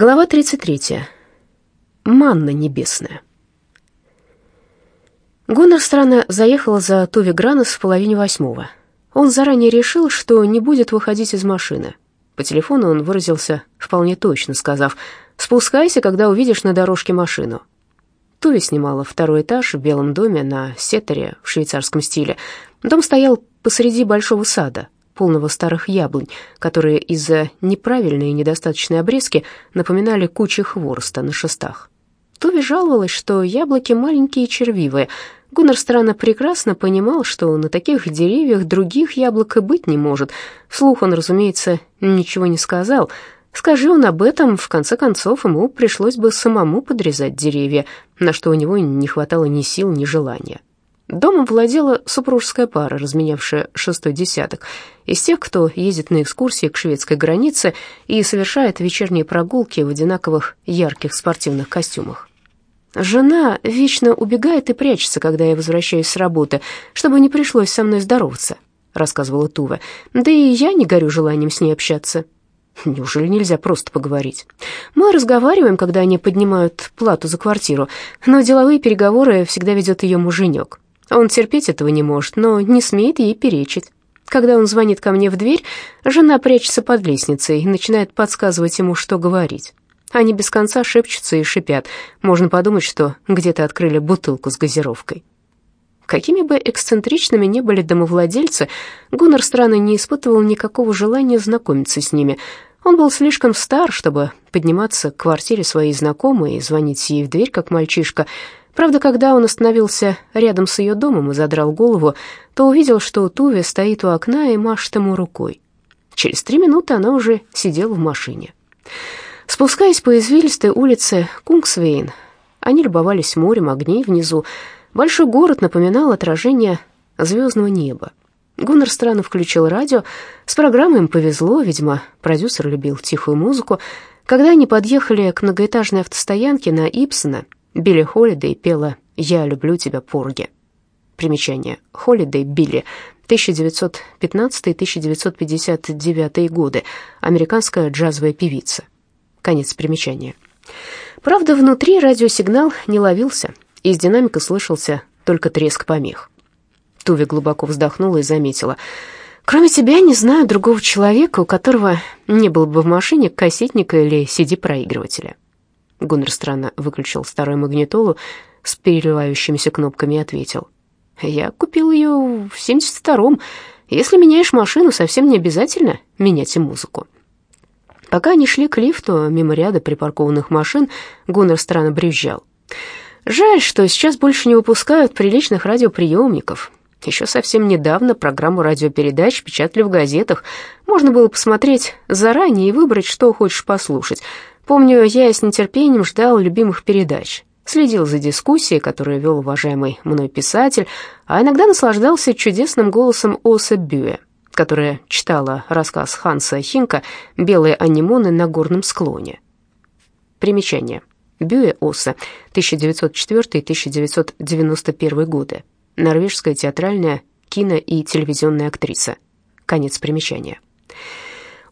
Глава 33. Манна небесная. Гуннар странно заехала за Туви Гранос в половине восьмого. Он заранее решил, что не будет выходить из машины. По телефону он выразился вполне точно, сказав «Спускайся, когда увидишь на дорожке машину». Туви снимала второй этаж в белом доме на Сеттере в швейцарском стиле. Дом стоял посреди большого сада, полного старых яблонь, которые из-за неправильной и недостаточной обрезки напоминали кучи хвороста на шестах. Туви жаловалась, что яблоки маленькие и червивые. Гуннар странно прекрасно понимал, что на таких деревьях других яблок и быть не может. Вслух он, разумеется, ничего не сказал. Скажи он об этом, в конце концов, ему пришлось бы самому подрезать деревья, на что у него не хватало ни сил, ни желания. Домом владела супружеская пара, разменявшая шестой десяток, из тех, кто ездит на экскурсии к шведской границе и совершает вечерние прогулки в одинаковых ярких спортивных костюмах. «Жена вечно убегает и прячется, когда я возвращаюсь с работы, чтобы не пришлось со мной здороваться», — рассказывала Тува. «Да и я не горю желанием с ней общаться». Неужели нельзя просто поговорить? Мы разговариваем, когда они поднимают плату за квартиру, но деловые переговоры всегда ведет ее муженек. Он терпеть этого не может, но не смеет ей перечить. Когда он звонит ко мне в дверь, жена прячется под лестницей и начинает подсказывать ему, что говорить. Они без конца шепчутся и шипят. Можно подумать, что где-то открыли бутылку с газировкой. Какими бы эксцентричными ни были домовладельцы, Гуннар странно не испытывал никакого желания знакомиться с ними. Он был слишком стар, чтобы подниматься к квартире своей знакомой и звонить ей в дверь, как мальчишка. Правда, когда он остановился рядом с ее домом и задрал голову, то увидел, что Туве стоит у окна и машет ему рукой. Через три минуты она уже сидела в машине. Спускаясь по извилистой улице Кунгсвейн, они любовались морем огней внизу. Большой город напоминал отражение звездного неба. Гуннер странно включил радио. С программой им повезло, видимо, продюсер любил тихую музыку. Когда они подъехали к многоэтажной автостоянке на Ипсона, Билли Холидей пела «Я люблю тебя, Порги». Примечание. Холидей Билли, 1915-1959 годы, американская джазовая певица. Конец примечания. Правда, внутри радиосигнал не ловился, из динамика слышался только треск помех. Туви глубоко вздохнула и заметила. «Кроме тебя не знаю другого человека, у которого не было бы в машине кассетника или CD-проигрывателя». Гуннер странно выключил старую магнитолу с переливающимися кнопками и ответил. «Я купил ее в 72-м. Если меняешь машину, совсем не обязательно менять и музыку». Пока они шли к лифту мимо ряда припаркованных машин, Гуннер странно брюзжал. «Жаль, что сейчас больше не выпускают приличных радиоприемников. Еще совсем недавно программу радиопередач печатали в газетах. Можно было посмотреть заранее и выбрать, что хочешь послушать. Помню, я с нетерпением ждал любимых передач, следил за дискуссией, которую вел уважаемый мной писатель, а иногда наслаждался чудесным голосом Оса Бюэ, которая читала рассказ Ханса Хинка «Белые анимоны на горном склоне». Примечание. Бюэ Оса, 1904-1991 годы. Норвежская театральная, кино- и телевизионная актриса. Конец примечания.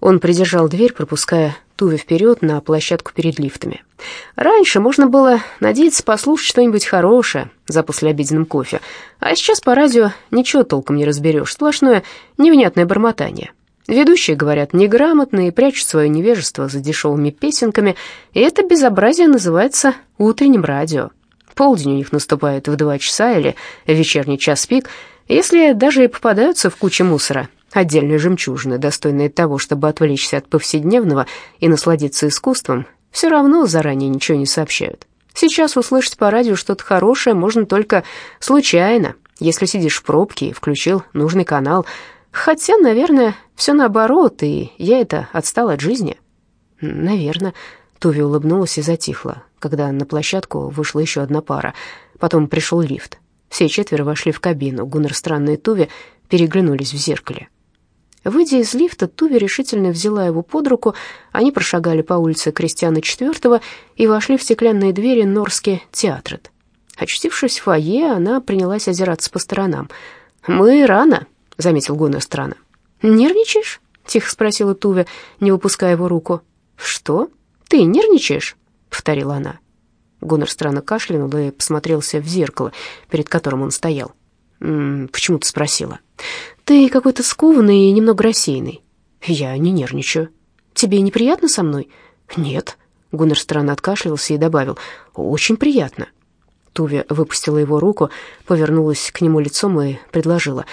Он придержал дверь, пропуская Туве вперед на площадку перед лифтами. Раньше можно было надеяться послушать что-нибудь хорошее за послеобеденным кофе, а сейчас по радио ничего толком не разберешь, сплошное невнятное бормотание. Ведущие говорят неграмотно и прячут свое невежество за дешевыми песенками, и это безобразие называется утренним радио. Полдень у них наступает в два часа или вечерний час пик, если даже и попадаются в куче мусора, отдельные жемчужины, достойные того, чтобы отвлечься от повседневного и насладиться искусством, все равно заранее ничего не сообщают. Сейчас услышать по радио что-то хорошее можно только случайно, если сидишь в пробке и включил нужный канал. Хотя, наверное, все наоборот, и я это отстал от жизни. Наверное. Туви улыбнулась и затихла, когда на площадку вышла еще одна пара. Потом пришел лифт. Все четверо вошли в кабину. Гуннер Странный и Туви переглянулись в зеркале. Выйдя из лифта, Туви решительно взяла его под руку. Они прошагали по улице Кристиана IV и вошли в стеклянные двери Норске театрет. Очутившись в фойе, она принялась озираться по сторонам. «Мы рано», — заметил Гуннер странно. «Нервничаешь?» — тихо спросила Туве, не выпуская его руку. «Что?» — «Ты нервничаешь?» — повторила она. Гуннер странно кашлянул и посмотрелся в зеркало, перед которым он стоял. «М -м, «Почему ты спросила?» «Ты какой-то скованный и немного рассеянный». «Я не нервничаю». «Тебе неприятно со мной?» «Нет». Гуннер странно откашлялся и добавил. «Очень приятно». Туве выпустила его руку, повернулась к нему лицом и предложила.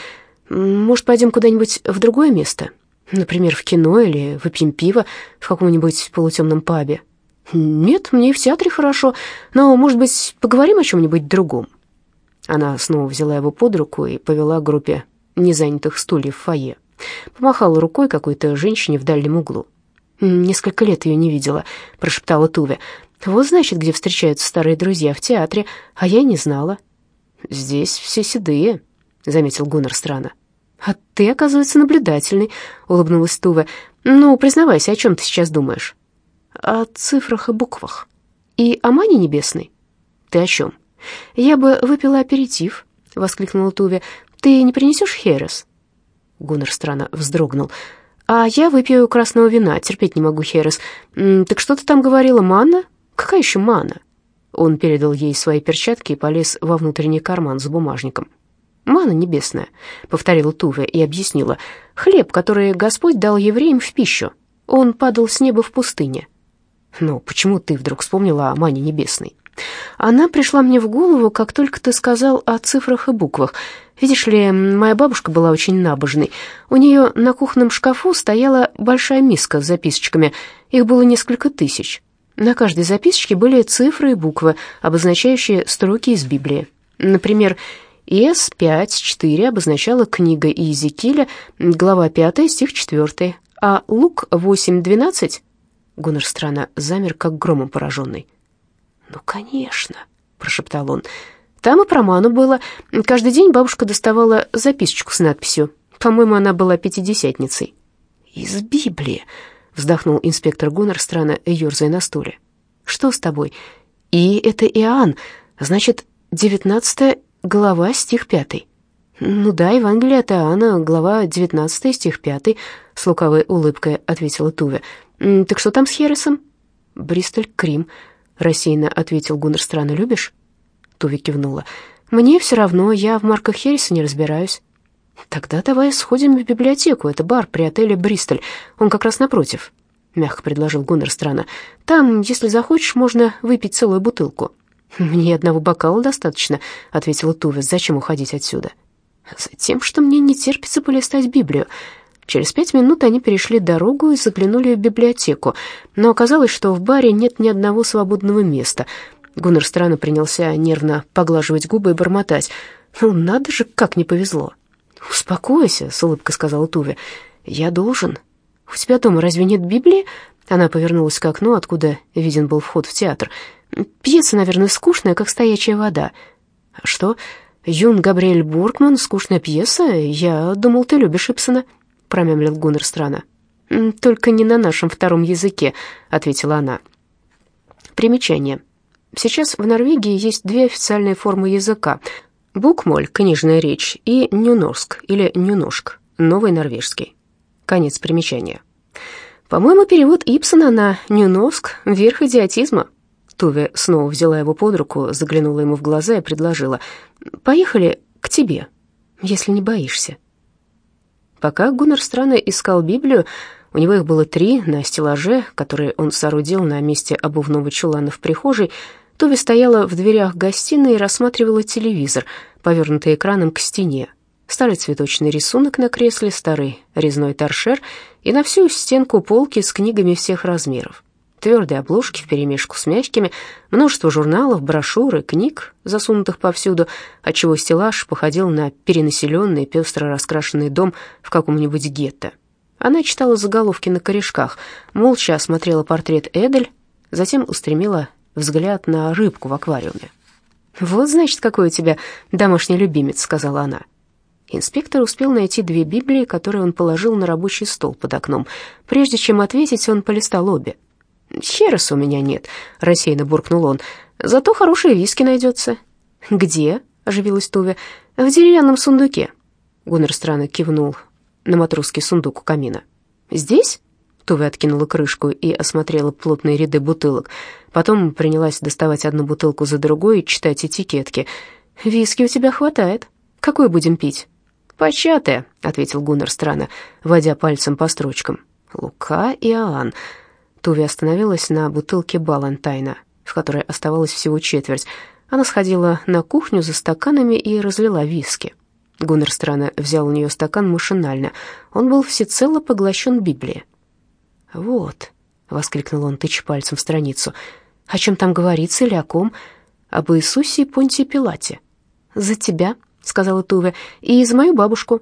«Может, пойдем куда-нибудь в другое место? Например, в кино или выпьем пиво в каком-нибудь полутемном пабе?» «Нет, мне и в театре хорошо, но, может быть, поговорим о чем-нибудь другом?» Она снова взяла его под руку и повела к группе незанятых стульев в фойе. Помахала рукой какой-то женщине в дальнем углу. «Несколько лет ее не видела», — прошептала Туве. «Вот, значит, где встречаются старые друзья в театре, а я не знала». «Здесь все седые», — заметил Гуннер странно. «А ты, оказывается, наблюдательный», — улыбнулась Туве. «Ну, признавайся, о чем ты сейчас думаешь?» «О цифрах и буквах. И о мане небесной». «Ты о чем?» «Я бы выпила аперитив», — воскликнула Туве. «Ты не принесешь херес?» Гуннер странно вздрогнул. «А я выпью красного вина, терпеть не могу херес. Так что ты там говорила, манна? Какая еще мана?» Он передал ей свои перчатки и полез во внутренний карман с бумажником. «Мана небесная», — повторила Туве и объяснила. «Хлеб, который Господь дал евреям в пищу. Он падал с неба в пустыне». «Ну, почему ты вдруг вспомнила о мане небесной?» «Она пришла мне в голову, как только ты сказал о цифрах и буквах. Видишь ли, моя бабушка была очень набожной. У нее на кухонном шкафу стояла большая миска с записочками. Их было несколько тысяч. На каждой записочке были цифры и буквы, обозначающие строки из Библии. Например, С5-4 обозначала книга Иезекииля, глава 5, стих 4, а Лук 8-12... Гуннер странно замер, как громом пораженный. «Ну, конечно», — прошептал он, — там и про ману было. Каждый день бабушка доставала записочку с надписью. По-моему, она была пятидесятницей. «Из Библии», — вздохнул инспектор Гуннер, странно ерзая на стуле. «Что с тобой?» «И это Иоанн, значит, девятнадцатая глава, стих пятый». «Ну да, Евангелие от Иоанна, глава девятнадцатая, стих пятый», — с лукавой улыбкой ответила Туве. «Так что там с Хересом?» «Бристоль, Крим», — рассеянно ответил Гуннер, странно любишь? Туви кивнула. «Мне все равно, я в марках Херриса не разбираюсь». «Тогда давай сходим в библиотеку, это бар при отеле «Бристоль», он как раз напротив», — мягко предложил Гуннер странно. «Там, если захочешь, можно выпить целую бутылку». «Мне одного бокала достаточно», — ответила Туве. «Зачем уходить отсюда?» «Затем, что мне не терпится полистать Библию». Через пять минут они перешли дорогу и заглянули в библиотеку, но оказалось, что в баре нет ни одного свободного места. Гуннер странно принялся нервно поглаживать губы и бормотать. «Ну, надо же, как не повезло!» «Успокойся», — с улыбкой сказала Туве. «Я должен. У тебя дома разве нет Библии?» Она повернулась к окну, откуда виден был вход в театр. «Пьеса, наверное, скучная, как стоячая вода». «Что? Юн Габриэль Бургман, скучная пьеса? Я думал, ты любишь Ипсона», — промямлил Гуннер странно. «Только не на нашем втором языке», — ответила она. Примечание. Сейчас в Норвегии есть две официальные формы языка. Букмоль, книжная речь, и нюнорск или нюношк, новый норвежский. Конец примечания. По-моему, перевод Ипсона на нюнорск — верх идиотизма. Туве снова взяла его под руку, заглянула ему в глаза и предложила. «Поехали к тебе, если не боишься». Пока Гуннар странно искал Библию, у него их было три на стеллаже, которые он соорудил на месте обувного чулана в прихожей, Тоби стояла в дверях гостиной и рассматривала телевизор, повернутый экраном к стене. Старый цветочный рисунок на кресле, старый резной торшер и на всю стенку полки с книгами всех размеров. Твердые обложки вперемешку с мягкими, множество журналов, брошюр и книг, засунутых повсюду, отчего стеллаж походил на перенаселенный, пестро раскрашенный дом в каком-нибудь гетто. Она читала заголовки на корешках, молча осмотрела портрет Эдель, затем устремила взгляд на рыбку в аквариуме. «Вот, значит, какой у тебя домашний любимец», — сказала она. Инспектор успел найти две Библии, которые он положил на рабочий стол под окном. Прежде чем ответить, он полистал обе. «Хереса у меня нет», — рассеянно буркнул он. «Зато хорошие виски найдется». «Где?» — оживилась Туве. «В деревянном сундуке». Гуннер странно кивнул на матросский сундук у камина. «Здесь?» Туве откинула крышку и осмотрела плотные ряды бутылок. Потом принялась доставать одну бутылку за другой и читать этикетки. «Виски у тебя хватает. Какой будем пить?» «Початая», — ответил Гуннер странно, водя пальцем по строчкам. «Лука и Аан». Туви остановилась на бутылке Балантайна, в которой оставалось всего четверть. Она сходила на кухню за стаканами и разлила виски. Гуннер странно взял у нее стакан машинально. Он был всецело поглощен Библией. «Вот», — воскликнул он, тыча пальцем в страницу, — «о чем там говорится или о ком? Об Иисусе и Понтии Пилате». «За тебя», — сказала Туве, — «и за мою бабушку».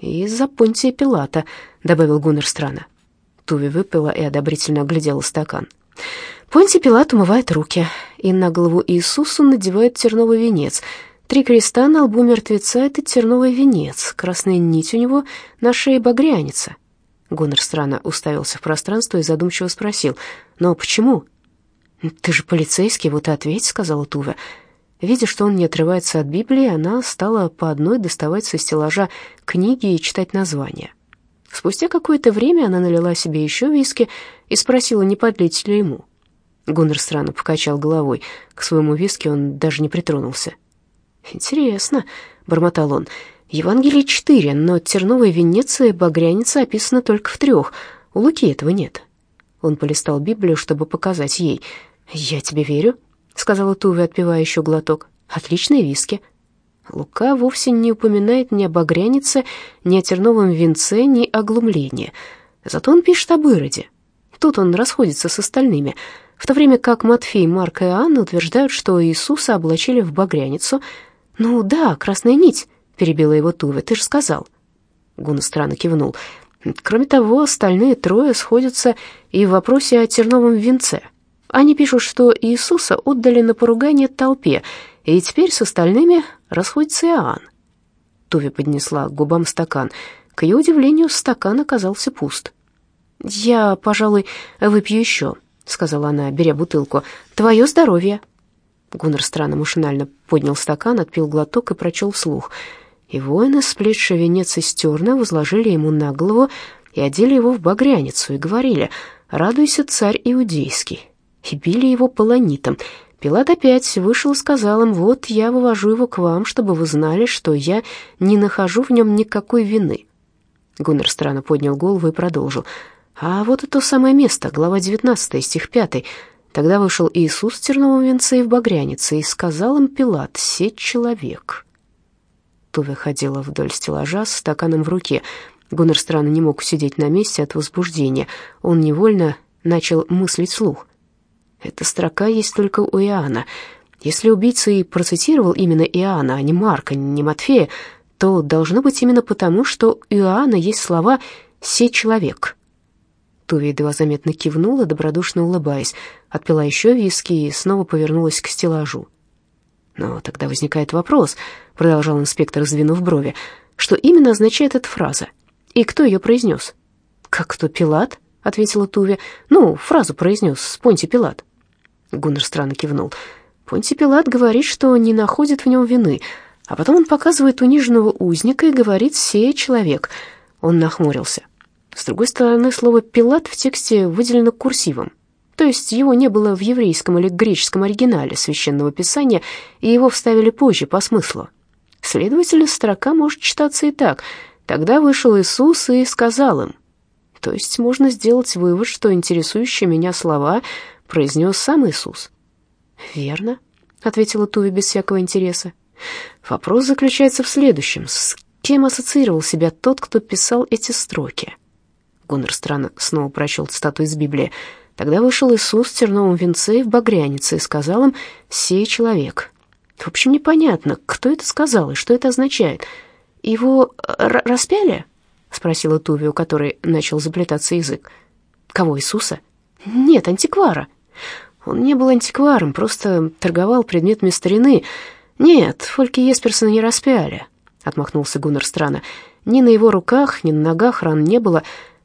«И за Понтия Пилата», — добавил Гуннер странно. Туве выпила и одобрительно оглядела стакан. Понтий Пилат умывает руки, и на голову Иисусу надевает терновый венец. Три креста на лбу мертвеца — это терновый венец, красная нить у него на шее багрянится. Гонор странно уставился в пространство и задумчиво спросил, «Но почему?» «Ты же полицейский, вот и ответь», — сказала Туве. Видя, что он не отрывается от Библии, она стала по одной доставать со стеллажа книги и читать названия. Спустя какое-то время она налила себе еще виски и спросила, не подлить ли ему. Гуннер странно покачал головой. К своему виски он даже не притронулся. «Интересно», — бормотал он, — «Евангелий четыре, но терновая венец и багряница описаны только в трех. У Луки этого нет». Он полистал Библию, чтобы показать ей. «Я тебе верю», — сказала Туве, отпивая еще глоток. «Отличные виски». Лука вовсе не упоминает ни о багрянице, ни о терновом венце, ни о глумлении. Зато он пишет об Ироде. Тут он расходится с остальными, в то время как Матфей, Марк и Анна утверждают, что Иисуса облачили в багряницу. «Ну да, красная нить», — перебила его Туве, — «ты же сказал». Гуна странно кивнул. Кроме того, остальные трое сходятся и в вопросе о терновом венце. Они пишут, что Иисуса отдали на поругание толпе, и теперь с остальными расходится Иоанн. Туви поднесла к губам стакан. К ее удивлению, стакан оказался пуст. «Я, пожалуй, выпью еще», — сказала она, беря бутылку. «Твое здоровье». Гуннер странно машинально поднял стакан, отпил глоток и прочел вслух. И воины, сплетшие венец из терна, возложили ему на голову и одели его в багряницу, и говорили «Радуйся, царь иудейский», и били его полонитом, Пилат опять вышел и сказал им, «Вот я вывожу его к вам, чтобы вы знали, что я не нахожу в нем никакой вины». Гуннер странно поднял голову и продолжил. «А вот это то самое место, глава 19, стих 5. Тогда вышел Иисус в терновом венце и в багрянице, и сказал им Пилат, «Сеть человек». Туве ходила вдоль стеллажа с стаканом в руке. Гуннер странно не мог усидеть на месте от возбуждения. Он невольно начал мыслить вслух. Эта строка есть только у Иоанна. Если убийца и процитировал именно Иоанна, а не Марка, не Матфея, то должно быть именно потому, что у Иоанна есть слова «се человек». Туви едва заметно кивнула, добродушно улыбаясь, отпила еще виски и снова повернулась к стеллажу. «Но тогда возникает вопрос», — продолжал инспектор, сдвинув брови, «что именно означает эта фраза? И кто ее произнес?» «Как кто, Пилат?» — ответила Туви. «Ну, фразу произнес Понти Пилат». Гуннер странно кивнул. Понтий Пилат говорит, что не находит в нем вины, а потом он показывает униженного узника и говорит «сей человек». Он нахмурился. С другой стороны, слово «пилат» в тексте выделено курсивом, то есть его не было в еврейском или греческом оригинале священного писания, и его вставили позже по смыслу. Следовательно, строка может читаться и так. Тогда вышел Иисус и сказал им. То есть можно сделать вывод, что интересующие меня слова произнес сам Иисус. «Верно», — ответила Туви без всякого интереса. «Вопрос заключается в следующем. С кем ассоциировал себя тот, кто писал эти строки?» Гуннер странно снова прочел цитату из Библии. Тогда вышел Иисус в терновом венце и в багрянице и сказал им «сей человек». В общем, непонятно, кто это сказал и что это означает. «Его распяли?» — спросила Туви, у которой начал заплетаться язык. «Кого, Иисуса?» «Нет, антиквара», он не был антикваром, просто торговал предметами старины. Нет, Фольки Есперсона не распяли, отмахнулся Гуннер странно. Ни на его руках, ни на ногах ран не было.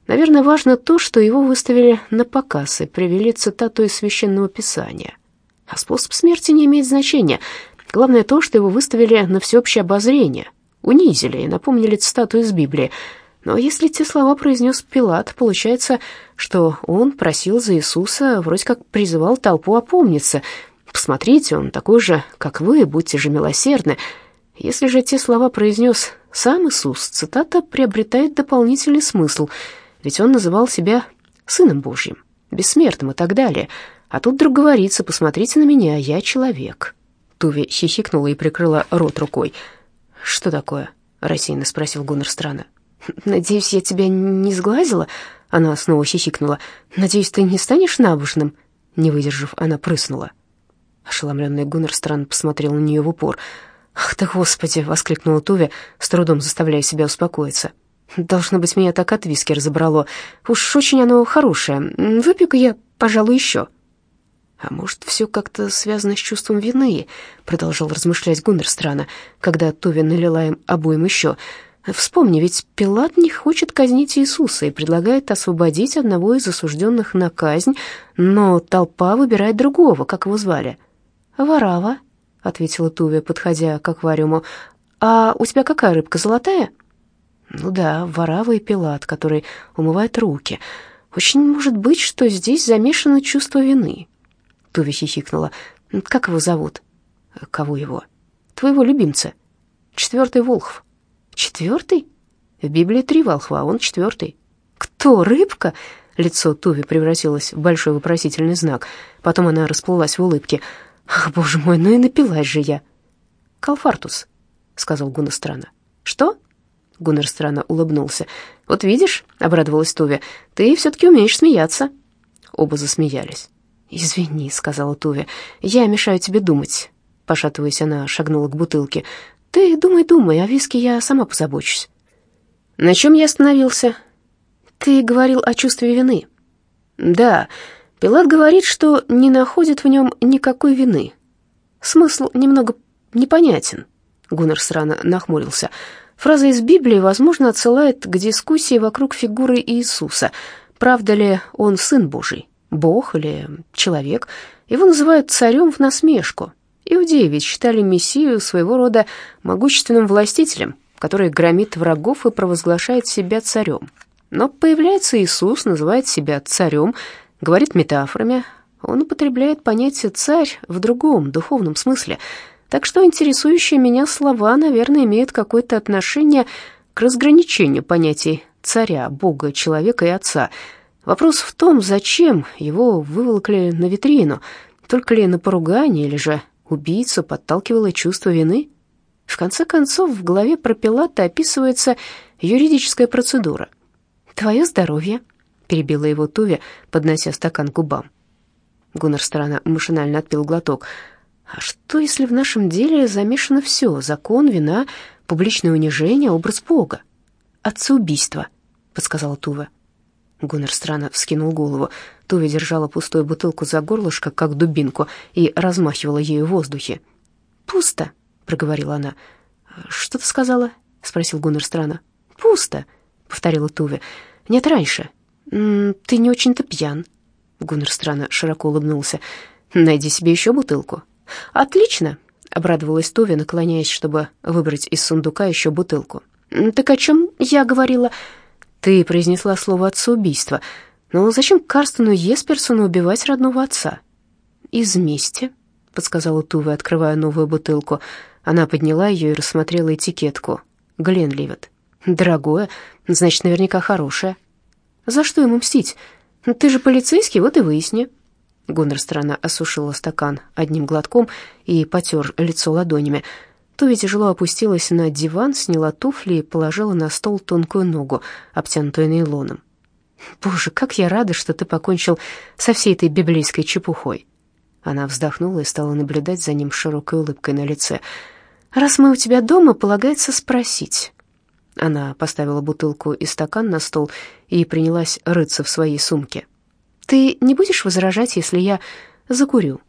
Наверное, важно то, что его выставили на показ и привели цитату из священного писания. А способ смерти не имеет значения. Главное то, что его выставили на всеобщее обозрение, унизили и напомнили цитату из Библии. Но если те слова произнес Пилат, получается, что он просил за Иисуса, вроде как призывал толпу опомниться. «Посмотрите, он такой же, как вы, будьте же милосердны». Если же те слова произнес сам Иисус, цитата приобретает дополнительный смысл, ведь он называл себя Сыном Божьим, бессмертным и так далее. А тут вдруг говорится, посмотрите на меня, я человек. Туви хихикнула и прикрыла рот рукой. «Что такое?» — рассеянно спросил Гуннер странно. «Надеюсь, я тебя не сглазила?» Она снова хихикнула. «Надеюсь, ты не станешь набожным?» Не выдержав, она прыснула. Ошеломленный Гуннер странно посмотрел на нее в упор. «Ах ты, Господи!» — воскликнула Туви, с трудом заставляя себя успокоиться. «Должно быть, меня так от виски разобрало. Уж очень оно хорошее. Выпью-ка я, пожалуй, еще». «А может, все как-то связано с чувством вины?» — продолжал размышлять Гуннер странно, когда Туви налила им обоим еще. Вспомни, ведь Пилат не хочет казнить Иисуса и предлагает освободить одного из осужденных на казнь, но толпа выбирает другого, как его звали. «Варава», — ответила Тувия, подходя к аквариуму. «А у тебя какая рыбка, золотая?» «Ну да, Варава и Пилат, который умывает руки. Очень может быть, что здесь замешано чувство вины». Туви хихикнула. «Как его зовут?» «Кого его?» «Твоего любимца». «Четвертый Волхв». Четвертый? В Библии три волхва, а он четвертый. Кто, рыбка? Лицо Туви превратилось в большой вопросительный знак. Потом она расплылась в улыбке. «Ах, боже мой, ну и напилась же я!» «Калфартус», — сказал Гуннер странно. «Что?» — Гуннер странно улыбнулся. «Вот видишь», — обрадовалась Туви, — «ты все-таки умеешь смеяться». Оба засмеялись. «Извини», — сказала Туви, — «я мешаю тебе думать». Пошатываясь, она шагнула к бутылке. Ты думай-думай, о виске я сама позабочусь. На чем я остановился? Ты говорил о чувстве вины. Да, Пилат говорит, что не находит в нем никакой вины. Смысл немного непонятен. Гуннер срано нахмурился. Фраза из Библии, возможно, отсылает к дискуссии вокруг фигуры Иисуса. Правда ли он сын Божий, Бог или человек? Его называют царем в насмешку. Иудеи ведь считали Мессию своего рода могущественным властителем, который громит врагов и провозглашает себя царем. Но появляется Иисус, называет себя царем, говорит метафорами. Он употребляет понятие «царь» в другом, духовном смысле. Так что интересующие меня слова, наверное, имеют какое-то отношение к разграничению понятий царя, бога, человека и отца. Вопрос в том, зачем его выволокли на витрину, только ли на поругание или же убийцу подталкивало чувство вины? В конце концов, в главе про Пилата описывается юридическая процедура. «Твое здоровье», — перебила его Туви, поднося стакан к губам. Гуннер странно машинально отпил глоток. «А что, если в нашем деле замешано все — закон, вина, публичное унижение, образ Бога?» «Отцеубийство», — подсказала Тува. Гуннер странно вскинул голову. Туви держала пустую бутылку за горлышко, как дубинку, и размахивала ею в воздухе. «Пусто», — проговорила она. «Что ты сказала?» — спросил Гуннер странно. «Пусто», — повторила Туви. «Нет, раньше. ты не очень-то пьян». Гуннер странно широко улыбнулся. «Найди себе еще бутылку». «Отлично», — обрадовалась Туви, наклоняясь, чтобы выбрать из сундука еще бутылку. «Так о чем я говорила?» Ты произнесла слово «отцеубийство». Но зачем Карстену Есперсону убивать родного отца? Из мести, подсказала Тува, открывая новую бутылку. Она подняла ее и рассмотрела этикетку. Гленливет. Дорогое, значит, наверняка хорошее. За что ему мстить? Ты же полицейский, вот и выясни. Гуннер странно осушила стакан одним глотком и потер лицо ладонями. Туви тяжело опустилась на диван, сняла туфли и положила на стол тонкую ногу, обтянутую нейлоном. «Боже, как я рада, что ты покончил со всей этой библейской чепухой!» Она вздохнула и стала наблюдать за ним широкой улыбкой на лице. «Раз мы у тебя дома, полагается спросить». Она поставила бутылку и стакан на стол и принялась рыться в своей сумке. «Ты не будешь возражать, если я закурю?»